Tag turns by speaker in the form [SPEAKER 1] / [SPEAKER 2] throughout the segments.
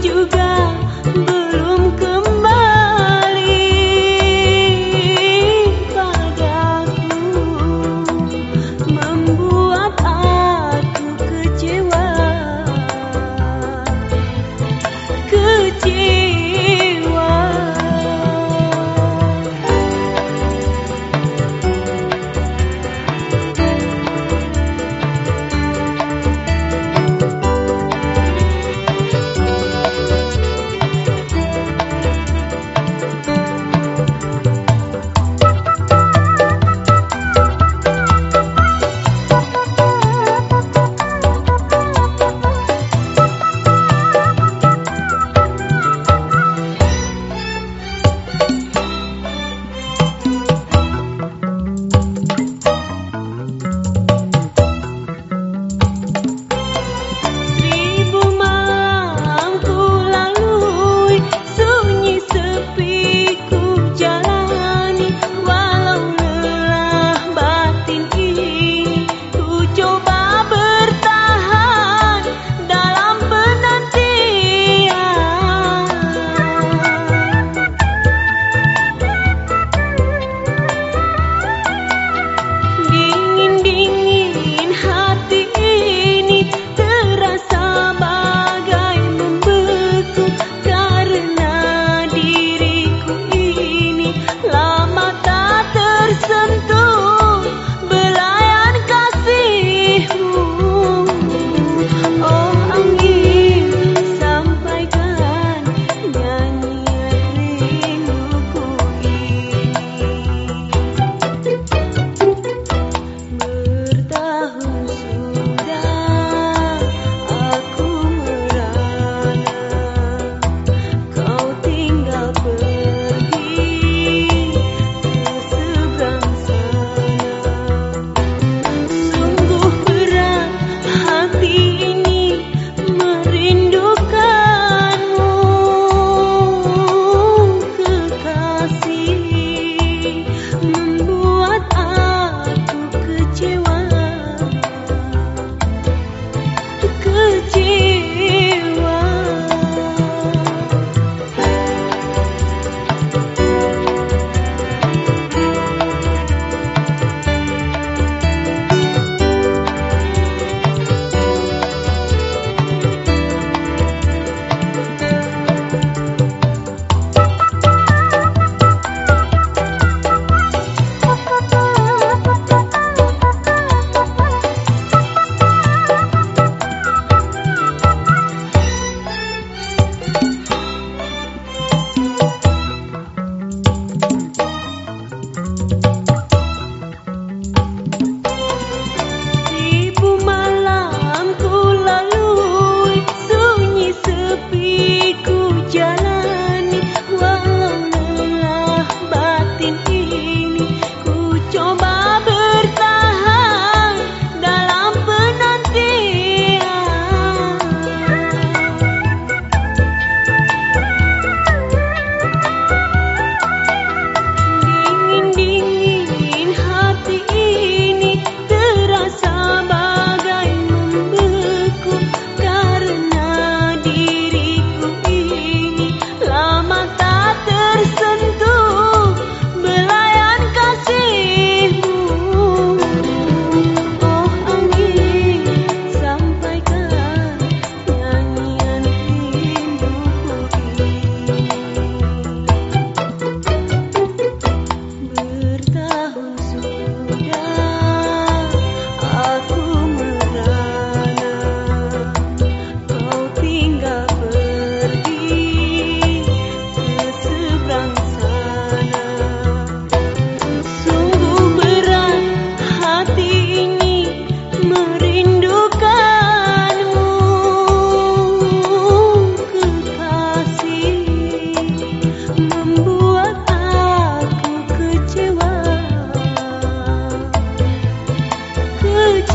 [SPEAKER 1] juga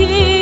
[SPEAKER 1] 去。